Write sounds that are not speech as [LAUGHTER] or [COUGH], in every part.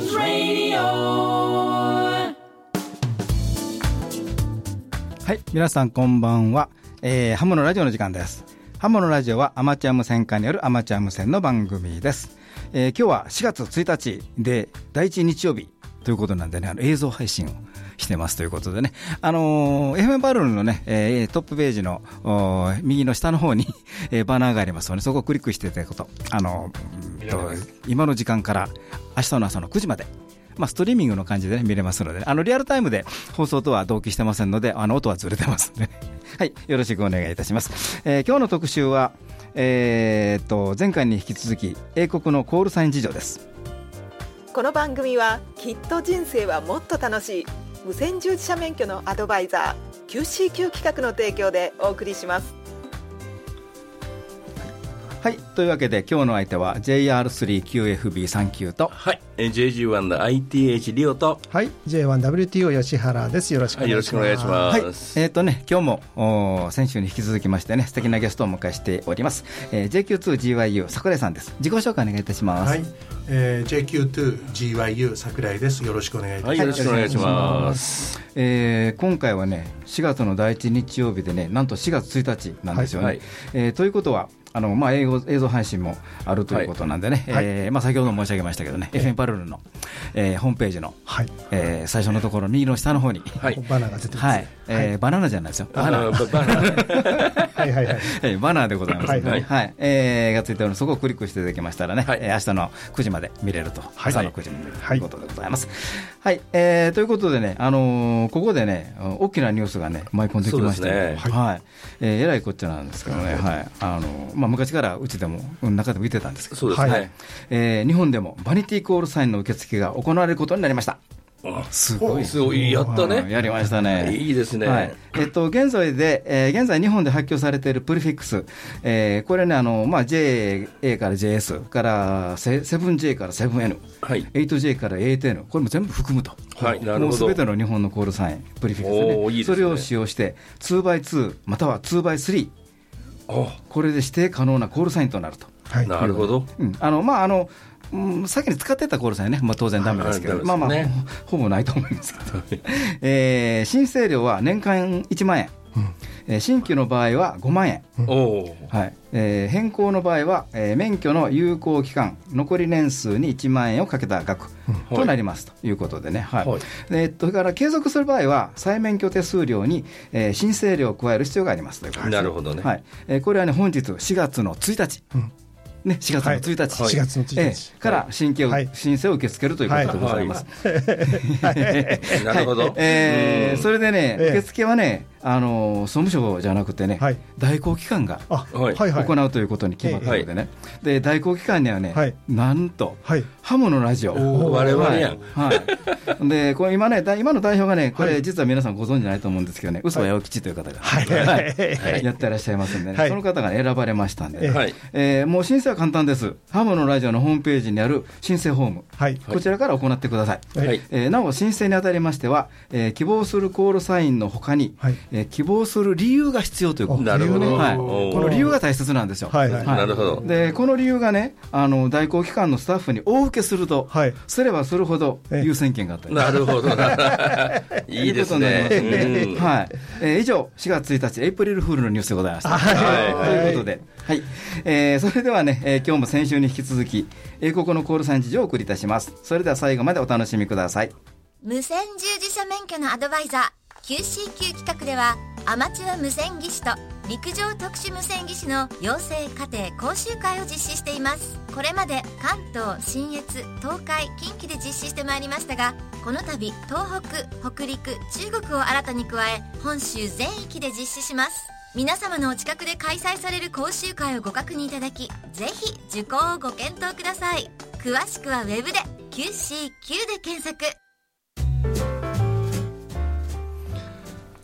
Hammonds Radio はい、皆さんこんばんは。えー、ハモのラジオの時間です。ハモのラジオはアマチュア無線化によるアマチュア無線の番組です。えー、今日は4月1日で第一日曜日ということなんでね、あの映像配信をしてますということでね、あのー、FM バルーンのね、えー、トップページのー右の下の方に、えー、バナーがありますので、そこをクリックしていただくと、あのーと今の時間から明日の朝の9時まで、まあ、ストリーミングの感じで、ね、見れますので、あのリアルタイムで放送とは同期してませんので、あの音はずれてますので、[LAUGHS] はい、よろしくお願いいたします。えー今日の特集は、えーっと前回に引き続き、英国のコールサイン事情です。この番組はきっと人生はもっと楽しい無線従事者免許のアドバイザー QCQ 企画の提供でお送りしますはい、というわけで、今日の相手は JR3QFB39 と、はい、えー JG1 の ITH リオと、はい、J1WTO 吉原です。よろしくお願いします。ろしくお願いしはい、ます。えーっとね、今日もおー先週に引き続きましてね、素敵なゲストをお迎えしております。えー JQ2GYU 桜井さんです。自己紹介お願いいたします。はい、えー、JQ2GYU 桜井です。よろしくお願いします。よろしくお願いします。えー今回はね、4月の第一日曜日でね、なんと4月1日なんですよね。はいはいえーということは、あのまあ、映像映像配信もあるということなんでね、はい。えーまあ、先ほど申し上げましたけどね、FM パルルの、えーホームページの、はい。えー最初のところ、右の下の方に、はい。バナーが出てます。はい。えーバナナじゃないですよ、バナナ。[LAUGHS] はいはいはい。えーバナーでございます、はいはい。えーがついておるのでそこをクリックしていただきましたらね、はい。えー明日の9時まで見れると、はい。朝の9時に見れるとはいいうことでございます。はい、えーということでね、あのーここでね、大きなニュースがね、舞い込んできまして、そうですね。はい。えーえらいこっちゃなんですけどね、はい。あのーまあ、昔からうちでも、うん中でも言ってたんですけど、そうですはね。えー日本でもバニティコールサインの受付が行われることになりました。すごいすごい、やったはいね。やりましたね。いいですね。はいえっと、現在で、えー現在日本で発表されているプリフィックス、えーこれね、あの、まあ、JA から JS からセ 7J から 7N、はい。8J から 8N、これも全部含むと。はいなるほどもうすべての日本のコールサイン、プリフィックスね。いいねそれを使用して、2x2 または 2x3、おこれで指定可能なコールサインとなると。はい。なるほど。うん、あの、まあ、あの、うん先に使ってたコールサインね、まあ、当然ダメですけど、はいまあまあ、ほほぼないと思いますけど、えー申請料は年間1万円、えー新規の場合は5万円、おお。はい。えー変更の場合は、えー免許の有効期間、残り年数に1万円をかけた額となりますということでね、はい。はい。えーっとそれから継続する場合は、再免許手数料に、えー申請料を加える必要がありますということですなるほどね。はい。えーこれはね、本日4月の1日。うんね、4月の1日、はい4月の1日。ええ。から申請を、はい。申請を受け付けるということでございます。[LAUGHS] なるほど。はい。えーうん。それでね、ええ。受付はね、あのー総務省じゃなくてね、はい。代行機関があ、はいはい。はい。行うということに決まったのでね、で代行機関にはね、はい。なんと、はい。ハモのラジオ。お我々やん。はい、はい、でこれ今ね、だ今の代表がね、これ、はい実は皆さんご存知ないと思うんですけどね、嘘は八尾吉という方が、はい。はい。やってらっしゃいますんでね、はい。その方が、ね、選ばれましたんでね、はい。えーもう申請は簡単です、ハモのラジオのホームページにある申請フォーム、はい。こちらから行ってください。はい。えーなお申請にあたりましては、えー希望するコールサインのほかに、はいえー希望する理由が必要ということなるほど。はい、この理由が大切なんですよ。はいはいなるほど。でこの理由がね、あの代行機関のスタッフに大受けすると、はいすればするほどええ優先権があったりなるほどな。[LAUGHS] いいですね。ということになりますうんはいえー以上、4月1日、エイプリルフールのニュースでございました。はいということで、はいえーそれではね、えー今日も先週に引き続き、英国のコールサイン事情をお送りいたします。それでは最後までお楽しみください。無線従事者免許のアドバイザー QCQ 企画ではアマチュア無線技師と陸上特殊無線技師の養成課程講習会を実施していますこれまで関東信越東海近畿で実施してまいりましたがこの度東北北陸中国を新たに加え本州全域で実施します皆様のお近くで開催される講習会をご確認いただきぜひ受講をご検討ください。詳しくはウェブで QCQ で検索。は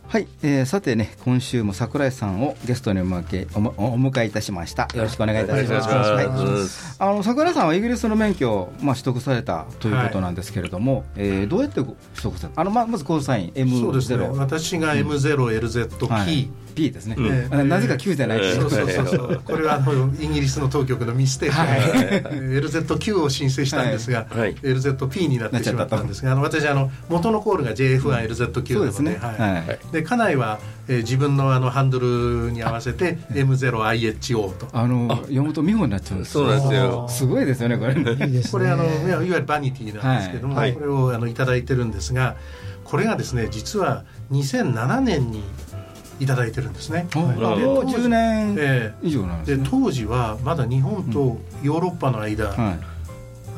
はい、えーさてね、今週も桜井さんをゲストにお迎えおもお迎えいたしました。よろしくお願いいたします。はい。ます。あの桜井さんはイギリスの免許を、まあ、取得されたということなんですけれども、えーどうやってご取得された？あの、まあ、まずコールサイン M0 そうですね。私が M0LZP、はい、P ですね、ええあなぜか Q じゃない。ですそうそうそうそう。これはあのイギリスの当局のミステー。クで、LZ9 を申請したんですが、はい。はい LZP になってしまったんです。があの私あの元のコールが JF1LZ9 なので,、そうですね。はい。はい。で家内は、えー自分のあのハンドルに合わせて M0IHO と。あの読むと美穂になっちゃうんですそうなんですよ。すごいですよねこれ。[LAUGHS] ねいいですね。これあのいわゆるバニティなんですけども、はい。これをあのいただいてるんですがこれがですね実は2007年にいただいてるんですね。あもうで10年え以上なんえですね、で当時はまだ日本とヨーロッパの間、はい。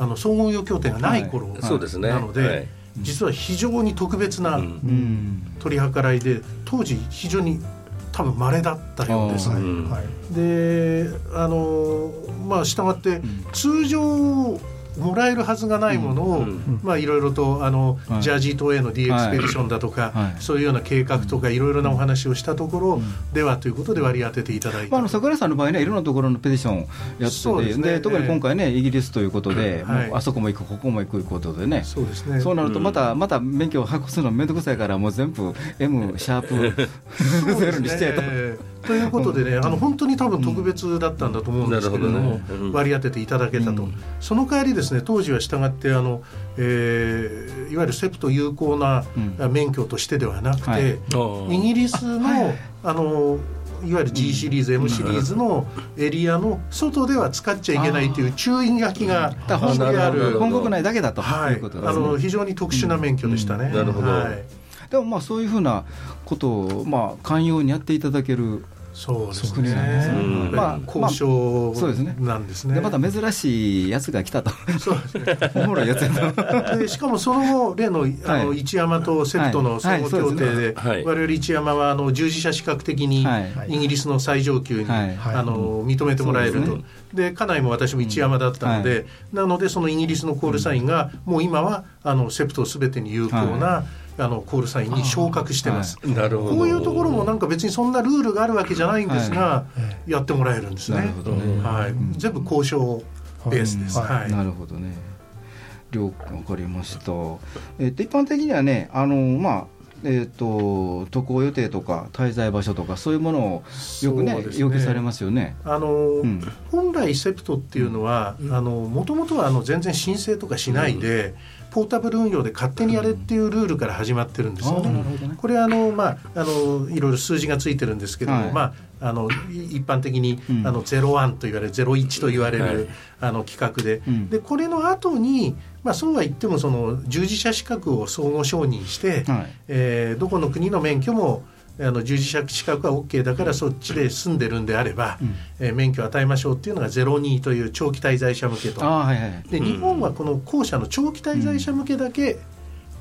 あの総合用協定がない頃はい。そうですね。なので、はい。実は非常に特別なうん。うん取り計らいで当時非常に多分稀だったようですあはいうん。はい。であのまあ従って通常もらえるはずがないものを、うん。まあいろいろとあの、はい。ジャージー島への D エクスペディションだとか、はい。そういうような計画とかいろいろなお話をしたところ、ではということで割り当てていただいた、まあ、あの桜井さんの場合ね、いろんなところのペティションをやってて、そうですね。で特に今回ね、イギリスということで、あそこも行く、ここも行くということでね、そうですね。そうなると、うん。また、また免許を発行するのめんどくさいから、もう全部 M シャープゼにしてと。えーということでね、あの本当に多分特別だったんだと思うんですけれども、なるほどね。うん。割り当てていただけたと、うん。その代わりですね当時は従ってあの、えーいわゆるセプト有効なうん。免許としてではなくて、はい。イギリスの,、あのいわゆる G シリーズ、M シリーズのエリアの外では使っちゃいけないという注意書きが本国内だけだとはいいうことですね。あの非常に特殊な免許でしたね。うん。なるほど。はいでもまあそういうふうなことを、まあ、寛容にやっていただける、そうですね。まあ交渉そうですね。なんですね。でまた珍しいやつが来たと、そうですね。おもろいやつやと。でしかもその後例のあのはい一山とセプトの相互協定ではい。我々一山はあの従事者資格的にはい。イギリスの最上級にはい。あの認めてもらえると。で家内も私も一山だったのうで、なのでそのイギリスのコールサインがもう今はあのセプトすべてに有効な、あのコールサインに昇格してます。なるほど。こういうところもなんか別にそんなルールがあるわけじゃないんですが、やってもらえるんですね。なるほどね。はい、全部交渉ベースです。はい。はい。なるほどね。了解わかりました。えっと一般的にはね、あのまあえっ、と渡航予定とか滞在場所とかそういうものをよくねね。要求されますよね。あのん。本来セプトっていうのはもともとはあの全然申請とかしないで、ポータブル運用で勝手にやれっていうルールから始まってるんですよね。ね。これはあの、まあ、あのいろいろ数字がついてるんですけども、はい。まあ、あのい一般的に、うん。あの01と言われる01と言われる、はい。あの企画で,、うん。でこれの後に、まあ、そうは言ってもその従事者資格を相互承認して、はい。えーどこの国の免許もあの従事者資格は OK だからそっちで住んでるんであれば、うん。えー免許を与えましょうっていうのが02という長期滞在者向けと。ああはいはい。で日本はこの後者の長期滞在者向けだけ、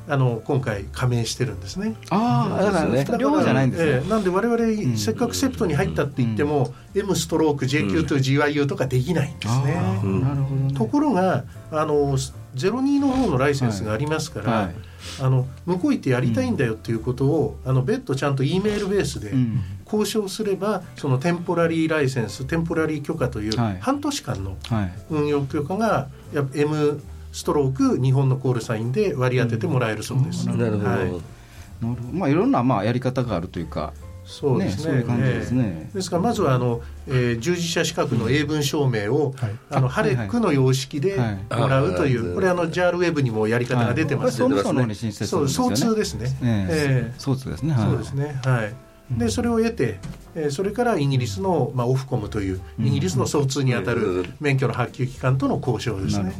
あの今回加盟してるんですね。ああだからね。両じゃないんですね。ええなんで我々、ん。せっかくセプトに入ったって言っても、M ストローク JQ2GYU とかできないんですね。ああうんなるほどね。ところがあの02の方のライセンスがありますから、はいあの向こう行ってやりたいんだよっていうことを、あの別途ちゃんと E メールベースでうん交渉すれば、そのテンポラリーライセンステンポラリー許可というはい半年間のはい。運用許可がやっぱ M ストローク日本のコールサインで割り当ててもらえるそうです。なるほど、はいなるほどまあいろんなまあやり方があるというか。そうですねそういう感じですねええですからまずはあの、えー従事者資格の英文証明を、はいあのあハレックの様式ではいもらうという、はいこれあの JAL ウェブにもやり方が出てますはい総務ので、省の方に申請するんですよね。そう総通ですね。ええええそうですね。はいそうですね。はい。でそれを得て、えーそれからイギリスの、まあ、オフコムというイギリスの総通にあたる免許の発給機関との交渉ですね。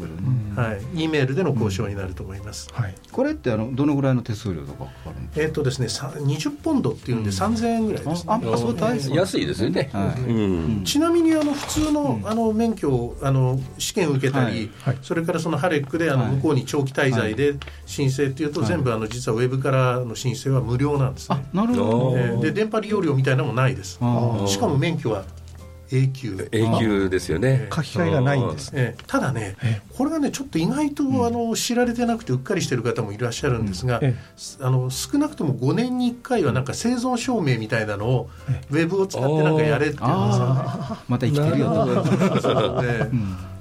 はい、E メールでの交渉になると思います。はい。これってあのどのぐらいの手数料とかかかるんですか？えっ、とですね、さ20ポンドっていうんで3000円ぐらいですね。ああそう大安いですよね、ちなみにあの普通の,、あの免許をあの試験受けたり、はい。はい。それからそのハレックであのはい。向こうに長期滞在で申請っていうと、はい。全部あの実はウェブからの申請は無料なんですあね。なるほど。で電波利用料みたいなのもないです。あー。しかも免許は永久。永久ですよね。書き換えがないんです。ね。ええ。ただねえこれがねちょっと意外と、あの知られてなくてうっかりしてる方もいらっしゃるんですが、えあの少なくとも5年に1回はなんか生存証明みたいなのをウェブを使ってなんかやれっていうんですよね。あまた生きてるよと。[LAUGHS] そうね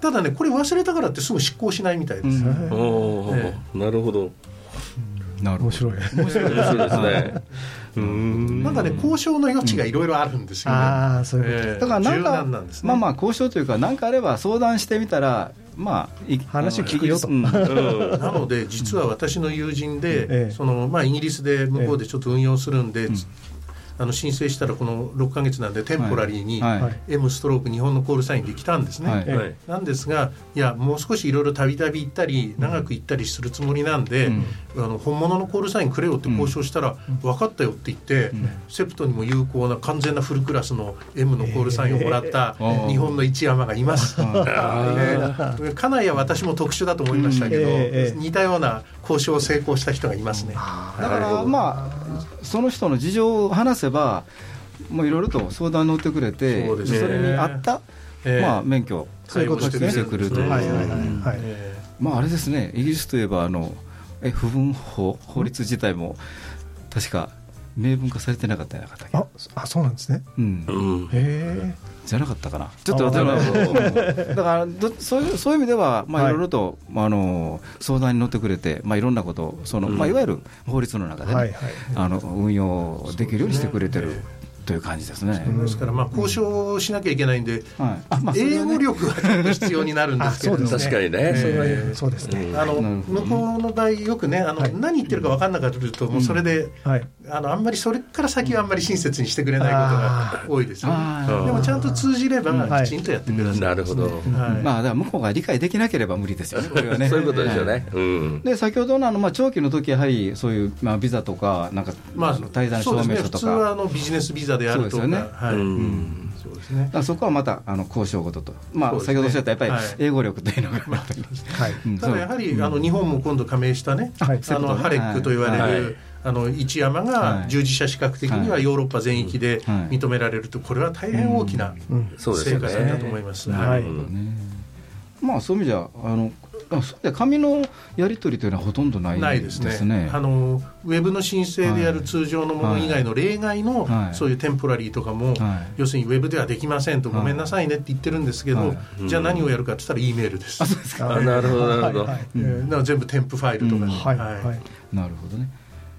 ただねこれ忘れたからってすぐ執行しないみたいです、うん。おーえなるほど。なるほど。面白い。面白いですね。う [LAUGHS] んなんかね交渉の余地がいろいろあるんですよね。ああ、そういうこと。ええ。だからなん柔かんね。まあまあ交渉というか何かあれば相談してみたらまあい話聞くよと。うん。なので実は私の友人で、ええ。そのまあ、イギリスで向こうでちょっと運用するんで、あの申請したらこの6か月なんでテンポラリーに M ストローク日本のコールサインで来たんですね。はい。えはい。なんですがいやもう少しいろいろたびたび行ったり長く行ったりするつもりなんで、あの本物のコールサインくれよって交渉したら、分かったよって言って、セプトにも有効な完全なフルクラスの M のコールサインをもらったえー日本の一山がいます。[LAUGHS] ね。[LAUGHS] 金谷は私も特殊だと思いましたけど、うん。ええええ。似たような交渉を成功した人がいますね。だからまあその人の事情を話せばもういろいろと相談に乗ってくれてそれに合った、ええ。まあ、免許そういうこと発見してくると、まああれですね。イギリスといえばあのえ不分法法律自体も確か明文化されてなかったんじゃなかったっけあ、あ、そうなんですね。うん。うん。へえ。じゃなかったかな、ちょっとだからどそういうそういう意味では、まあ、はい。いろいろと、まあ、あの相談に乗ってくれて、まあ、いろんなことをその、まあ、いわゆる法律の中でね、はいはい。あの運用できるようにしてくれてるという感じですね。えですからまあ交渉しなきゃいけないんで、英語力がちょっと必要になるんですけれどもあそうです確かにね [LAUGHS] そうですね。あの向こうの場合よくねあの、はい。何言ってるか分かんなかったりするともうそれで、はい。あのあんまりそれから先はあんまり親切にしてくれないことが多いですよね。でもちゃんと通じればはい。きちんとやってください、なるほど。はい。まあ、だから向こうが理解できなければ無理ですよね、[LAUGHS] これはね。そういうことですよはい。ねうん。で先ほどのあの、まあ、長期の時やはりそういう、まあ、ビザとか、なんか、まああの滞在のそうですね。証明書と普通はあか、のビジネスビザであるとか、そうですよね。はい。うん。そうですね。そこはまたあの交渉事と、まあ、ね。先ほどおっしゃったやっぱりはい。英語力というのが、ただやはり、あの日本も今度加盟したね、はい。あのハレックと言われる、はい。あの一山はい。が従事者資格的にはヨーロッパ全域ではい。認められると、これは大変大きな成果だねと思います。はい。はいまあ、そういう意味じゃ、あのあそう紙のやり取りというのはほとんどないないでですすね。ね。あのウェブの申請でやる通常のもの以外の例外の、はい。そういうテンポラリーとかも、はい。要するにウェブではできませんと、はいごめんなさいねって言ってるんですけど、はい。じゃあ何をやるかって言ったら E メールです。あなるほどなるほど。はいはい全部添付ファイルとかに、はい。はい。なるほどね。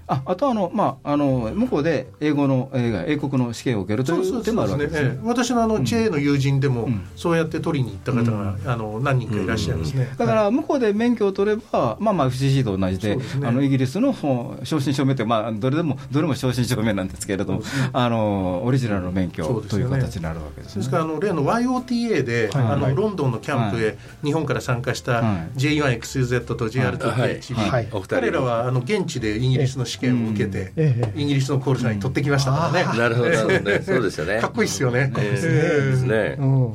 ああとあの、まあ、あの向こうで英語の、えー英国の試験を受けるという手もあるわけですね。ええ。私のあの JA の友人でも、うん。そうやって取りに行った方が、あの何人かいらっしゃいますね。だから向こうで免許を取れば、まあまあ FCC と同じで、ね。あのイギリスの正真正銘って、まあ、どれでもどれも正真正銘なんですけれども、あのオリジナルの免許という形になるわけですね。ですからあの例の YOTA で、はいあのはいロンドンのキャンプへ日本から参加したはい。J1XZ と JR2PHB、はい。はい。お二人彼らはあの現地でイギリスの試験を受けて、ええ。イギリスのコールサイン取ってきましたからね。なるほどねそうですよね。かっこいいですよね。ですね。うん。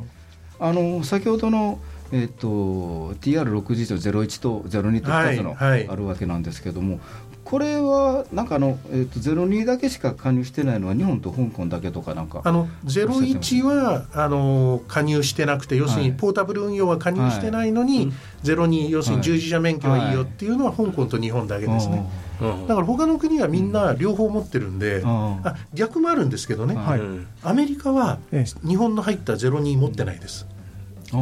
あの先ほどの、えっと TR61 と01と02と2つのはいはい。あるわけなんですけども、これはなんかあの、えっと02だけしか加入してないのは日本と香港だけとかなんか。あの01はあの加入してなくて要するにはいポータブル運用は加入してないのに、02要するに従事者免許はいいよっていうのは香港と日本だけですね、うんだから他の国はみんな両方持ってるんで、あ逆もあるんですけどね、はい。うん。アメリカはえ日本の入った02持ってないです。あ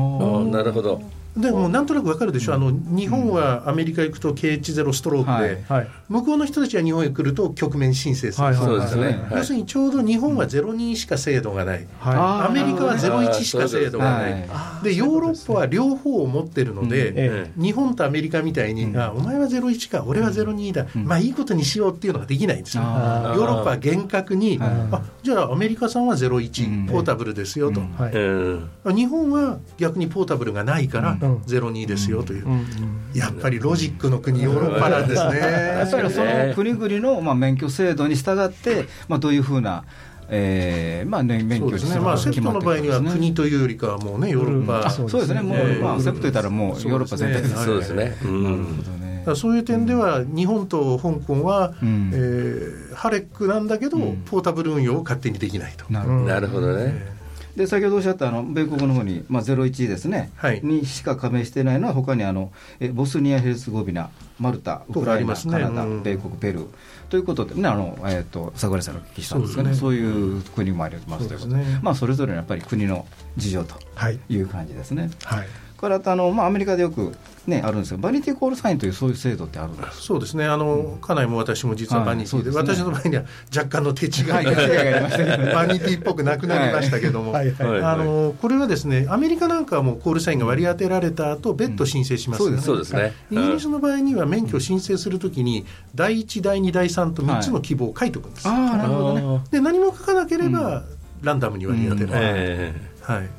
なるほどでもなんとなくわかるでしょ、あの日本はアメリカ行くと KH0 ストロークで、はいはい。向こうの人たちは日本へ来ると局面申請する、はいそうですね。はい。はい要するにちょうど日本は02しか制度がない、はあアメリカは01しか制度がない、はいでヨーロッパは両方を持ってるので、うん。え日本とアメリカみたいに、あお前は01か俺は02だ、まあいいことにしようっていうのができないんですよ、あヨーロッパは厳格に、はい。あじゃあアメリカさんは01、うん。ポータブルですよと、うん。はい。うん日本は逆にポータブルがないからうん02ですよという、うんうん。やっぱりロジックの国ヨーロッパなんですね。[LAUGHS] やっぱりその国々の、まあ、免許制度に従って、まあ、どういうふうな、えーまあね、免許にそうですね、まあ、セプトの場合には国というよりかはもうねヨーロッパ、あそうですね、もう、えーまあ、セプト言ったらもうヨーロッパ全体ですそうですね。うなるんほどね。そういう点では日本と香港は、うん。えーハレックなんだけど、うん。ポータブル運用を勝手にできないと。なるほどなるほどねで先ほどおっしゃったあの米国の方に、まあ、01ですね、はい。にしか加盟してないのは、他にあのえボスニア・ヘルツゴビナ、マルタ、ウクライナ、とかありますね。カナダ、うん。米国、ペルー。ということでね、あのえー、と桜井さんのお聞きしたんですがね、そういう国もありますということで、ね。まあ、それぞれのやっぱり国の事情とはい。いう感じですね。はいからあの、まあ、アメリカでよく、ね、あるんですけど、バニティコールサインというそういう制度ってあるんですそうですね。あの、家内も私も実はバニティで,、はいですね。私の場合には若干の手違いが、はい [LAUGHS] バニティっぽくなくなりましたけども、あのこれはですねアメリカなんかはもうコールサインが割り当てられた後別途申請しますよね、そうですね。イギリスの場合には免許を申請するときに第1、第2、第3と3つの希望を書いておくんです、ああ、なるほどね。で何も書かなければ、ランダムに割り当てられる、え。はい、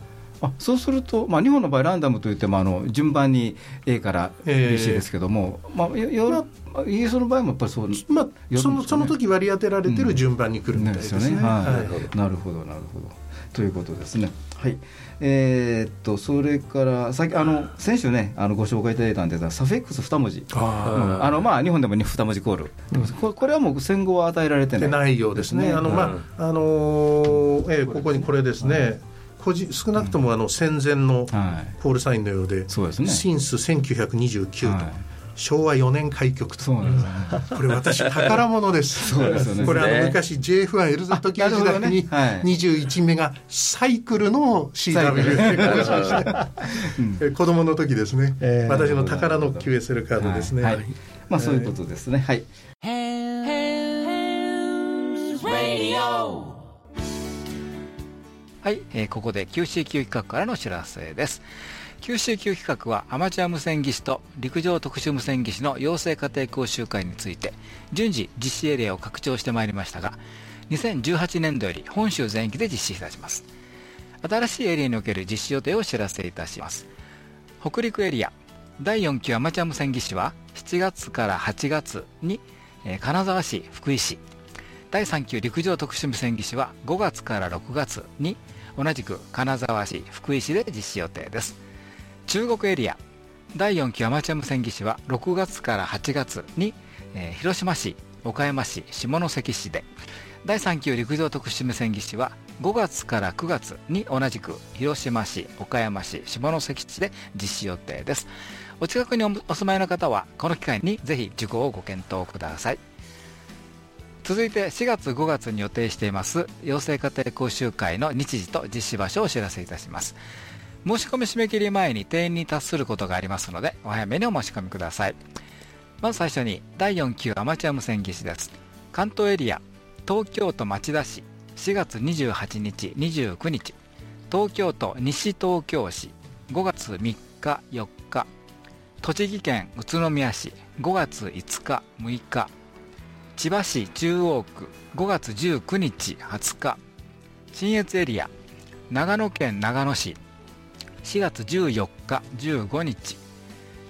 あそうすると、まあ、日本の場合、ランダムといってもあの順番に A から B、えー C ですけども、まあ、ヨヨーロッパ、イギリスの場合もやっぱりそうまあ、よそのその時割り当てられてる順番に来るみたいですね。はいはいなるほど、なるほど。ということですね。はい。えーっと、それから、さっき、あの、先週ね、あの、ご紹介いただいたんですが、サフェックス二文字。ああの、まあ、日本でも二文字コール。ここれはもう戦後は与えられてない。ないようですね。あのまああのーえーここにこれですね。個人少なくともあの戦前のはい。コールサインのようで、そうですねシンス1929と、はい昭和4年開局と。ね。これ私宝物です。ねこれあのね昔 JF1LZ 級あなるほど時代にねはい21目がサイクルの CW で更新してえ [LAUGHS] 子供の時ですね。えー私の宝の QSL カードですね。はいはいまあ、そういうことですね。はい。はい、えーここで QCQ 企画からのお知らせです。QCQ 企画はアマチュア無線技師と陸上特殊無線技師の養成家庭講習会について順次実施エリアを拡張してまいりましたが2018年度より本州全域で実施いたします新しいエリアにおける実施予定をお知らせいたします北陸エリア第4級アマチュア無線技師は7月から8月に、え金沢市福井市第3級陸上特殊無線技師は5月から6月に同じく金沢市福井市で実施予定です。中国エリア第4級アマチュア無線技師は6月から8月に、えー広島市岡山市下関市で第3級陸上特殊無線技師は5月から9月に同じく広島市岡山市下関市で実施予定です。お近くにおお住まいの方はこの機会にぜひ受講をご検討ください。続いて4月5月に予定しています養成家庭講習会の日時と実施場所をお知らせいたします。申し込み締め切り前に定員に達することがありますのでお早めにお申し込みください。まず最初に第4級アマチュア無線技師です。関東エリア東京都町田市4月28日29日。東京都西東京市5月3日4日。栃木県宇都宮市5月5日6日。千葉市中央区5月19日20日。信越エリア長野県長野市。4月14日15日。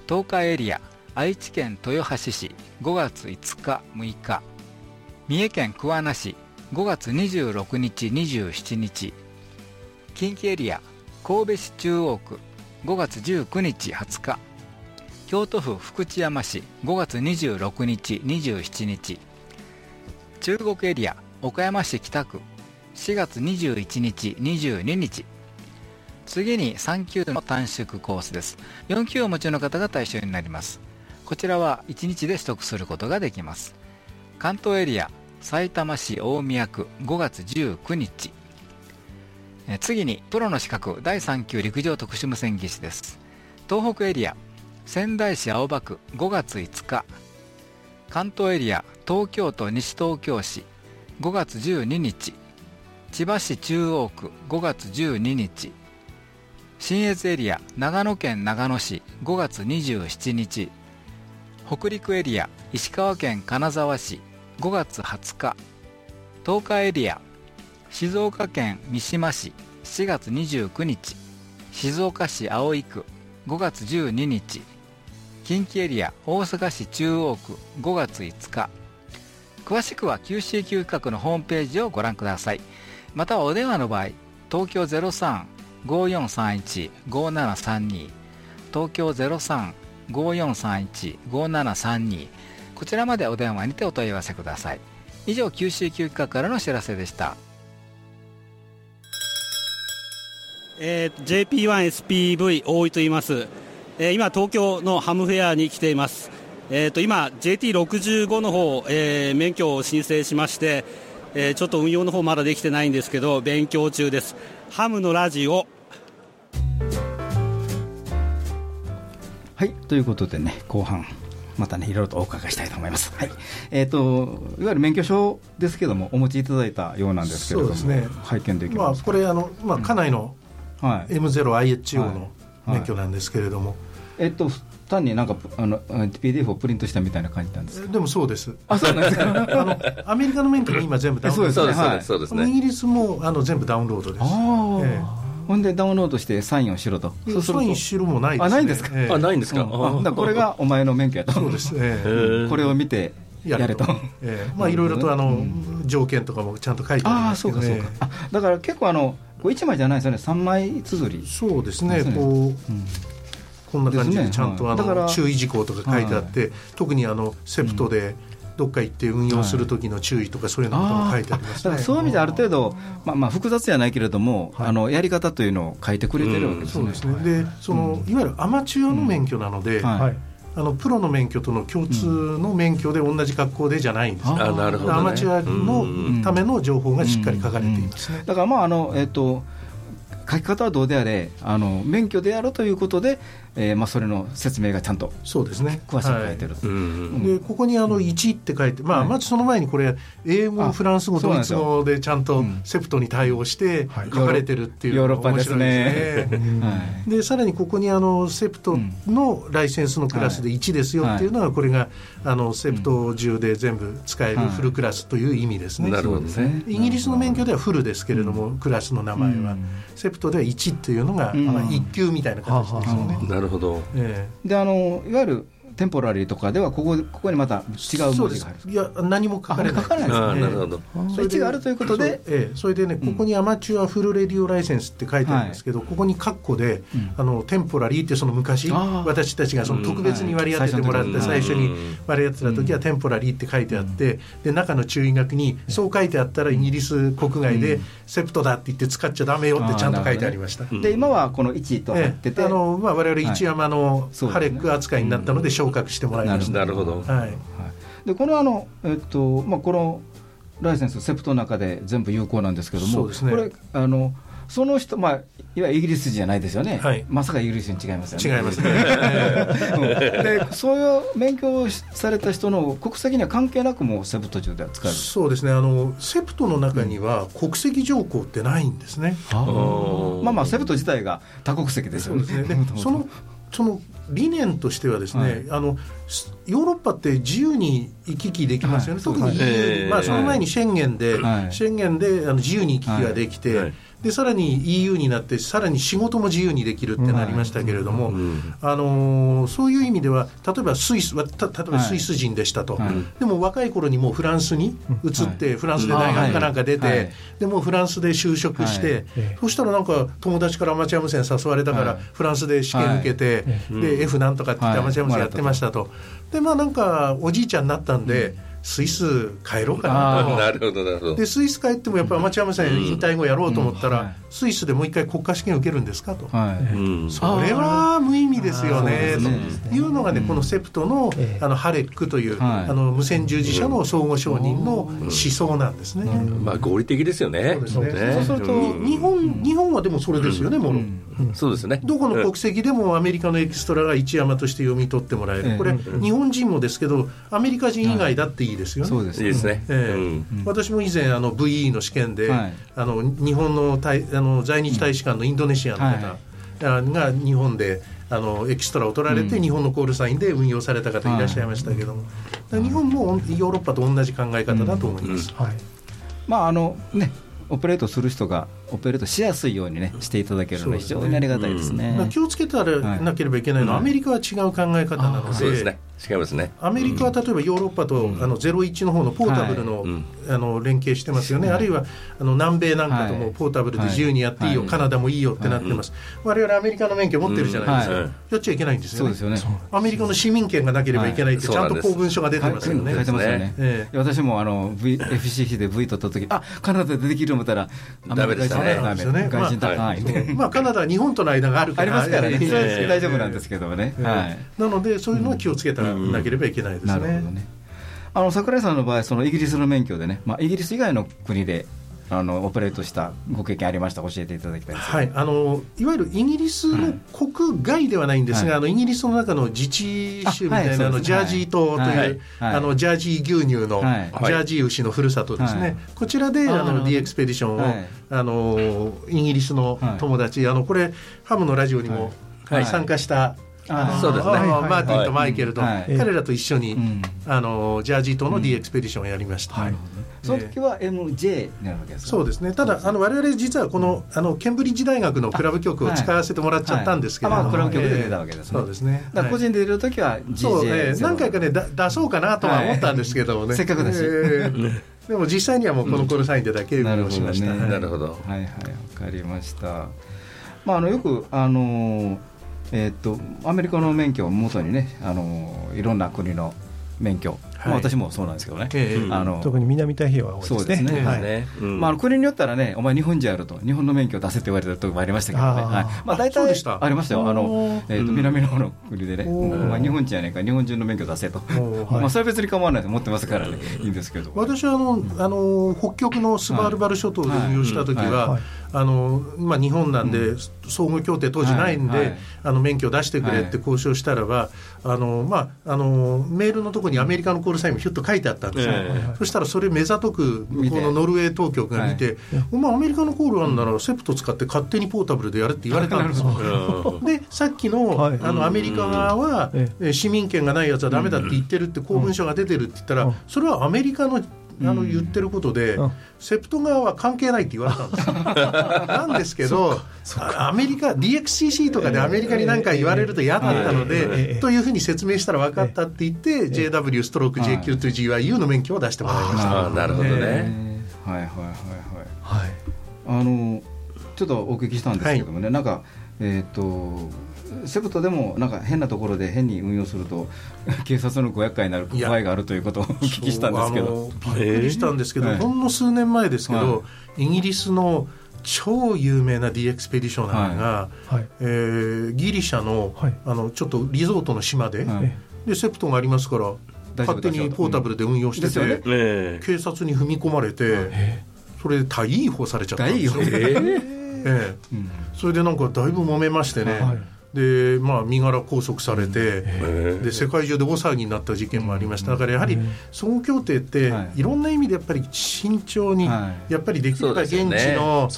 東海エリア愛知県豊橋市。5月5日6日。三重県桑名市。5月26日27日。近畿エリア神戸市中央区。5月19日20日。京都府福知山市。5月26日27日。中国エリア岡山市北区4月21日22日。次に3級の短縮コースです。4級をお持ちの方が対象になります。こちらは1日で取得することができます。関東エリア埼玉市大宮区5月19日。次にプロの資格第3級陸上特殊無線技師です。東北エリア仙台市青葉区5月5日。関東エリア東京都西東京市5月12日千葉市中央区5月12日信越エリア長野県長野市5月27日北陸エリア石川県金沢市5月20日東海エリア静岡県三島市7月29日静岡市葵区5月12日近畿エリア大阪市中央区5月5日。詳しくは QCQ 企画のホームページをご覧ください。またはお電話の場合東京0354315732東京0354315732こちらまでお電話にてお問い合わせください。以上 QCQ 企画からのお知らせでした。えー、JP1SPV 大井と言います、えー、今東京のハムフェアに来ています、えーと、今 JT65 の方、えー、免許を申請しまして、えー、ちょっと運用の方まだできてないんですけど勉強中です。ハムのラジオ。はいということでね後半またね、いろいろとお伺いしたいと思います。はい。えっ、ー、と、いわゆる免許証ですけども、お持ちいただいたようなんですけれども、そうですね。拝見できますまあ、これ、あの、まあ、家内の M0IHO の免許なんですけれども。えっと、単になんかあの PDF をプリントしたみたいな感じなんですでもそうです。あ、そうなんですか？[LAUGHS] あのアメリカの免許も今全部ダウンロードそうです、そうですね。イギリスもあの全部ダウンロードです。あええほんでダウンロードしてサインをしろと。サインしろもないです、ね、あ、ないんですか？あ、ないんですか？これがお前の免許やと。そうです。[LAUGHS] これを見てやれと。ええ、まあいろいろとあの、条件とかもちゃんと書いてあるんですけど、ね、あ、そうかそうか。あ、だから結構あのこう一枚じゃないですよね。三枚綴り。そうですね。こう。こんな感じでちゃんとあの注意事項とか書いてあって、特にあのセプトで、どっか行って運用する時の注意とかそういうのも書いてあります、ね、そういう意味である程度、まあ、まあ複雑じゃないけれども、はい、あのやり方というのを書いてくれてるわけですね。そうですね。でその、いわゆるアマチュアの免許なので、はいあのプロの免許との共通の免許で同じ格好でじゃないんです、うん、あなるほど、ね、アマチュアのための情報がしっかり書かれています。ね。だからまああのえっ、ー、と書き方はどうであれあの免許であるということで、えーまあ、それの説明がちゃんとそうですね。詳しく書いてる、はい、でここにあの1って書いて、まあ、まずその前にこれ英語フランス語ドイツ語でちゃんとセプトに対応して書かれてるっていうヨーロッパですね。でさらにここにあのセプトのライセンスのクラスで1ですよっていうのはこれがあの CEPT 中で全部使える full class という意味ですね、なるほどね。イギリスの免許ではフルですけれども、クラスの名前は、 CEPT では1っていうのが、まあ、1級みたいな形ですよね。なるほど、えー、であのいわゆる tempo rary とかではここここにまた違う文字がある。いや何も書かれない。書かないですね。なるほど。それがあるということで。ええ、それでねここに amateur full radio licence って書いてあるんですけど、ここに括弧で、あの temporary ってその昔私たちがその特別に割り当ててもらって最初に割り当てた時は temporary って書いてあってで中の注意書きにそう書いてあったらイギリス国外でセプトだって言って使っちゃだめよってちゃんと書いてありました、で今はこの1と入ってて、あのまあ、我々一山のハレック扱いになったので昇格してもらいました。なるほど、はい、でこのあの、えっとまあ、このライセンスセプトの中で全部有効なんですけども、ね、これあのその人、まあ、いわゆるイギリス人じゃないですよね、はい、まさかイギリスに違いますよね。違いますね。[LAUGHS] でそういう免許をされた人の国籍には関係なくもセプト上では使える。そうですね。あの、セプトの中には国籍条項ってないんですね。うん、まあまあ、セプト自体が多国籍ですよね。ね。そのその理念としてはですね、はい、あのヨーロッパって自由に行き来できますよね、はい、特に EU、まあ、その前に宣言で、はい、宣言であの自由に行き来ができて、でさらに EU になってさらに仕事も自由にできるってなりましたけれども、あのー、そういう意味では例えばスイス例えばスイス人でしたと、はい、でも若い頃にもうフランスに移って、はい、フランスで大学かなんか出て、はい、でもフランスで就職して、そしたらなんか友達からアマチュア無線誘われたから、フランスで試験受けて、で F なんとかって言ってアマチュア無線やってましたと。でまあなんかおじいちゃんになったんで、スイス帰ろうかな。となるほどなるほど。でスイス帰ってもやっぱアマチュア無線引退後やろうと思ったら、うん。うん。はい、スイスでもう一回国家試験受けるんですかと、はい、それは無意味ですよね。というのがねこのセプトのあのハレックという、あの無線従事者の相互承認の思想なんですね、まあ合理的ですよね。そうですね。そうすると日本日本はでもそれですよねもろ、そうですね。どこの国籍でもアメリカのエキストラが一山として読み取ってもらえる、これ、日本人もですけどアメリカ人以外だっていいですよね、そうですいいですね、えー私も以前あの VE の試験で、あの日本の大あの在日大使館のインドネシアの方が日本であのエキストラを取られて、日本のコールサインで運用された方いらっしゃいましたけども、日本もヨーロッパと同じ考え方だと思います。はい。まああのねオペレートする人がオペレートしやすいようにねしていただけるのは非常にありがたいですね。気をつけたらなければいけないのは、アメリカは違う考え方なので、違いますね。アメリカは例えばヨーロッパと、あの01の方のポータブルの,、あの連携してますよね、あるいはあの南米なんかともポータブルで自由にやっていいよ、カナダもいいよってなってます、われわれアメリカの免許持ってるじゃないですか、やっちゃいけないんですよね、そうですよね。アメリカの市民権がなければいけないって、ちゃんと公文書が出てますよね。書いてますよね。私もあの FCC で V 取った時あカナダでできる思ったら、ダメでしたね。ダメ。ですね。外人高い。まあカナダは日本との間があるから。ありますからね。大丈夫なんですけどね。なのでそういうのは気をつけたらなければいけないですね。なるほどね。あの桜井さんの場合、そのイギリスの免許でね、まあ、イギリス以外の国であのオペレートしたご経験ありました教えていただきたいはい、あのいわゆるイギリスの国外ではないんですが、はい、あのイギリスの中の自治州みたいなあ、はい、のジャージー島という、あのジャージー牛乳の、ジャージー牛のふるさとですね、こちらであの D エクスペディションを、あのイギリスの友達、あのこれハムのラジオにも参加した、あそうですね、マーティンとマイケルと、彼らと一緒に、あのジャージー島の D エクスペディションをやりました。その時は MJ になるわけですそうですね。ただあの我々実はこのあのケンブリッジ大学のクラブ局を使わせてもらっちゃったんですけど、はいはい、クラブ局で出たわけですね、そうですね。個人で出る時は GJ そうね何回かねだ出そうかなとは思ったんですけどね、せっかくだし、えー、[LAUGHS] でも実際にはもうこのコールサインでだけ運用しました、なるほど、はいはい。わかりました。まああのよくあのえー、っとアメリカの免許をもとにねあのいろんな国の免許。まあ、私もそうなんですけどね、あの特に南太平洋は多いですね。そうですね、はい。まあ、国によったらね、お前、日本人やると、日本の免許出せって言われたとこもありましたけどね、はい。まあ、大体ありましたよ、あのえー、と南の方の国でね、お前、日本人やねんから、日本人の免許出せと、まあ、それは別に構わないと思ってますからね、いいんですけど。私はあのあの北極のスバルバル諸島で運用した時は、あのまあ、日本なんで、相互協定当時ないんで、あの免許出してくれって交渉したらば、あのまあ、あのメールのところにアメリカのコールサインもひゅっと書いてあったんですよ、そしたらそれ目ざとく向こうのノルウェー当局が見て、お前アメリカのコールあるならセプト使って勝手にポータブルでやれって言われたんですよでさっきの,、あのアメリカ側は、市民権がないやつはだめだって言ってるって公文書が出てるって言ったら、それはアメリカのあの言ってることで、セプト側は関係ないって言われたんですよ。[LAUGHS] なんですけど、アメリカ、DXCC とかでアメリカに何か言われると嫌だったので、というふうに説明したら分かったって言って、JW ストローク JQ と GYU の免許を出してもらいました。なるほどね。はいはいはいはい。はい、あのちょっとお聞きしたんですけどもね、なんか、えっ、と、セプトでもなんか変なところで変に運用すると [LAUGHS] 警察のご厄介になる場合があるということをお聞きしたんですけど。びっくりしたんですけど、えー、ほんの数年前ですけど、はい、イギリスの超有名な D エクスペディショナーが、はい。えー、ギリシャの,、あのちょっとリゾートの島で,、でセプトがありますから勝手にポータブルで運用してて、ね、警察に踏み込まれて、それで逮捕されちゃったんですよ。えーええ、それでなんかだいぶ揉めましてね、はいでまあ、身柄拘束されてで世界中で大騒ぎになった事件もありました。だからやはり総合協定ってい。ろんな意味でやっぱり慎重にやっぱりできれば現地の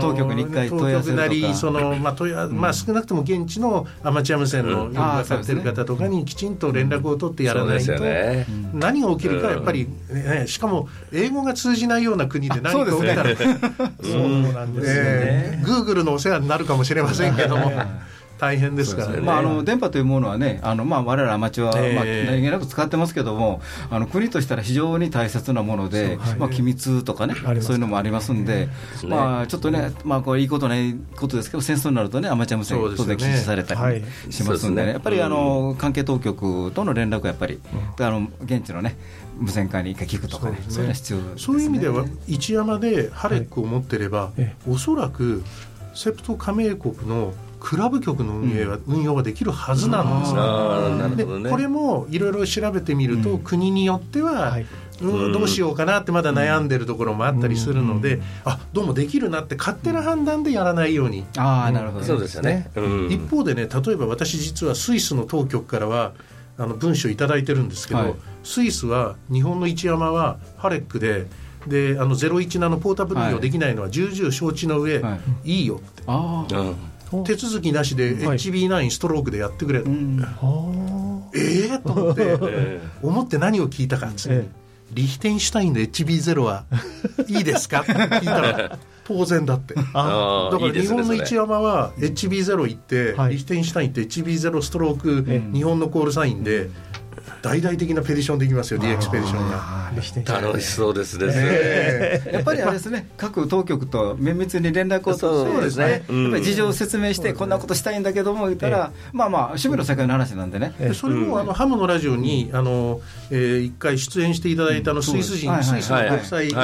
当局に一回問い合わせなりその、まあ問いまあ、少なくとも現地のアマチュア無線のよく分かってる方とかにきちんと連絡を取ってやらないと何が起きるかやっぱり、ね、しかも英語が通じないような国で何か起きたら [LAUGHS] そうなんですね。グーグルのお世話になるかもしれませんけども。大変ですからね、まあ、あの電波というものはね、あのまあ我々アマチュアは、まあ、何気なく使ってますけども、あの国としたら非常に大切なもので、まあ、機密とかね、そういうのもありますんで、まあ、ちょっとね、まあ、これ、いいことないことですけど、戦争になるとね、アマチュア無線、当然禁止されたりしますんでね、やっぱりあの関係当局との連絡はやっぱり、あの現地のね、無線化に一回聞くとかね、そういう必要そういう意味では、一山でハレックを持ってれば、おそらくセプト加盟国のクラブ局の運営は、運用ができるはずなんですよ、でこれもいろいろ調べてみると、国によっては、うん、どうしようかなってまだ悩んでるところもあったりするので、あどうもできるなって勝手な判断でやらないように、あなるほどそうですよね、一方でね例えば私実はスイスの当局からはあの文書を頂いてるんですけど、はい、スイスは日本の一山はハレックでであの017のポータブル利用できないのは重々承知の上、はい、いいよって。あ手続きなしで HB9 ストロークでやってくれ、はい、ええー、と思って。思って何を聞いたかっつって、リヒテンシュタインの HB0 はいいですか？っ [LAUGHS] て聞いたら。当然だって。だから日本の一山は HB0 行って、リヒテンシュタインって HB0 ストローク、日本のコールサインで大々的なペディションできますよ D エクスペディションが。楽しそうですね、え。ー、やっぱりあれですね。各当局と綿密に連絡を取ってですね、やっぱり事情を説明してこんなことしたいんだけども言ったら、まあまあ趣味の世界の話なんでね、それもあのハムのラジオにあの、えー、一回出演していただいたあのスイス人、スイスの国際、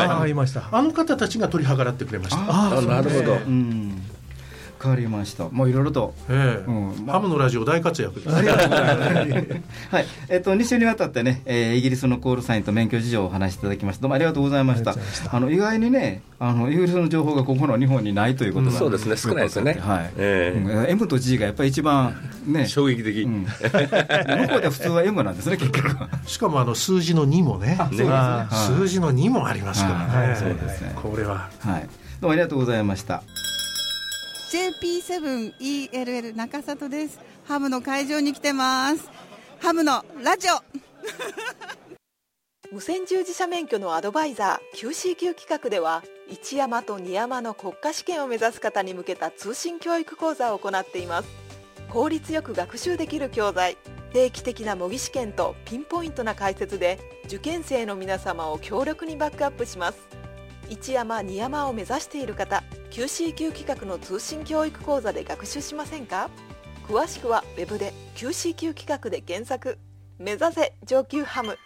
あの方たちが取り計らってくれました。あなるほど、うん変わりました。もういろいろと、ええ。うん。まあ、ハムのラジオ大活躍です。ありがとうございます。[LAUGHS] はい。えっ、ー、と2週にわたってね、えー、イギリスのコールサインと免許事情をお話しいただきました。どうもありがとうございました。あの意外にねあのイギリスの情報がここの日本にないということが、うん、そうですね少ないですね。はい、えー、うん、M と G がやっぱり一番ね。衝撃的、うん、向こうで普通は M なんですね結局 [LAUGHS] しかもあの数字の2もね。ね、はい、数字の2もありますからね、はい、そうですね。これは。はい。どうもありがとうございました JP7ELL 中里です。ハムの会場に来てます。ハムのラジオ。[LAUGHS] 無線従事者免許のアドバイザー QCQ 企画では一山と二山の国家試験を目指す方に向けた通信教育講座を行っています。効率よく学習できる教材定期的な模擬試験とピンポイントな解説で受験生の皆様を強力にバックアップします。一山二山を目指している方 QCQ 企画の通信教育講座で学習しませんか？詳しくは Web で QCQ 企画で検索。目指せ上級ハム。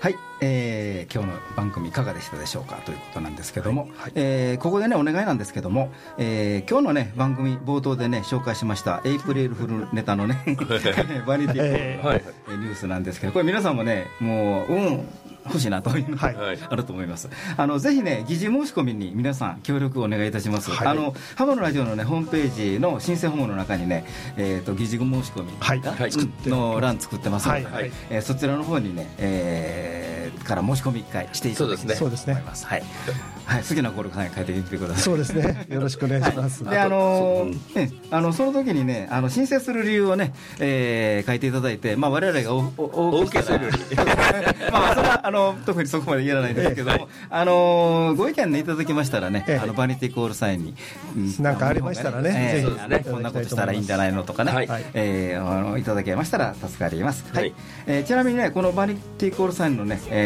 はい、えー、今日の番組いかがでしたでしょうかということなんですけども、はい、えー、ここでねお願いなんですけども、えー、今日のね番組冒頭でね紹介しましたエイプリルフルネタのね [LAUGHS] バニティー、はい、ニュースなんですけどこれ皆さんもねもううん欲しいなというのが、はい、あると思います。あのぜひね疑似申し込みに皆さん協力をお願いいたします。はい、あのハムのラジオのねホームページの申請ホームの中にねえっ、ー、と疑似申し込みの欄作ってますので、はい、えー、そちらの方にね、えー、から申し込み一回していただきたいと思います。はい。はい、好きなコール変えてみてください。そうですね。よろしくお願いします。で、あのね、あのその時にね、あの申請する理由をね、えー、書いていただいて、まあ我々がおおお受けするより、[LAUGHS] まあそれはあの特にそこまで言えないんですけども、あのご意見ねいただきましたらね、あのバニティコールサインに、なんかありましたらね、ぜひねこんなことしたらいいんじゃないのとかね、はい、えあのいただけましたら助かります。はい。えちなみにねこのバニティコールサインのね、えー、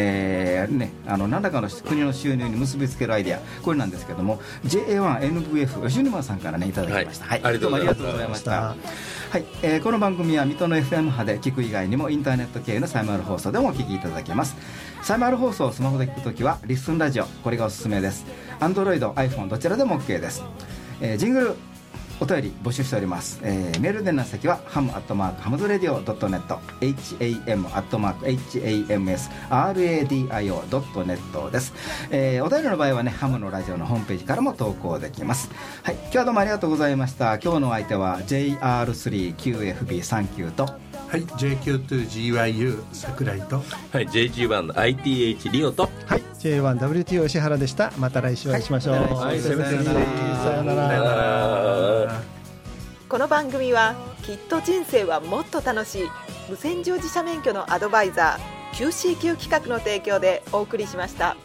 ねあの何らかの国の収入に結びつけるるアイデア。これなんですけども JA1NVF 吉沼さんからねいただきました、はい、はい、どうもありがとうございました。はい、えー、この番組は水戸の FM 波で聞く以外にもインターネット系のサイマル放送でもお聞きいただけます。サイマル放送をスマホで聞くときはリッスンラジオ。これがおすすめです。Android、iPhone どちらでも OK です、えー、ジングルお便り募集しております、えー、メールでの先はハムアットマークハムズレディオドットネット HAM アットマーク HAMSRADIO ドットネットです、えー、お便りの場合はねハムのラジオのホームページからも投稿できます。はい今日はどうもありがとうございました。今日の相手は JR3QFB39 とはい JQ2GYU 桜井と。はい JG1 の ITH リオと。はい J1WTO 石原でした。また来週お会いしましょう、はい、さよなら。この番組はきっと人生はもっと楽しい。無線乗自社免許のアドバイザー QCQ 企画の提供でお送りしました。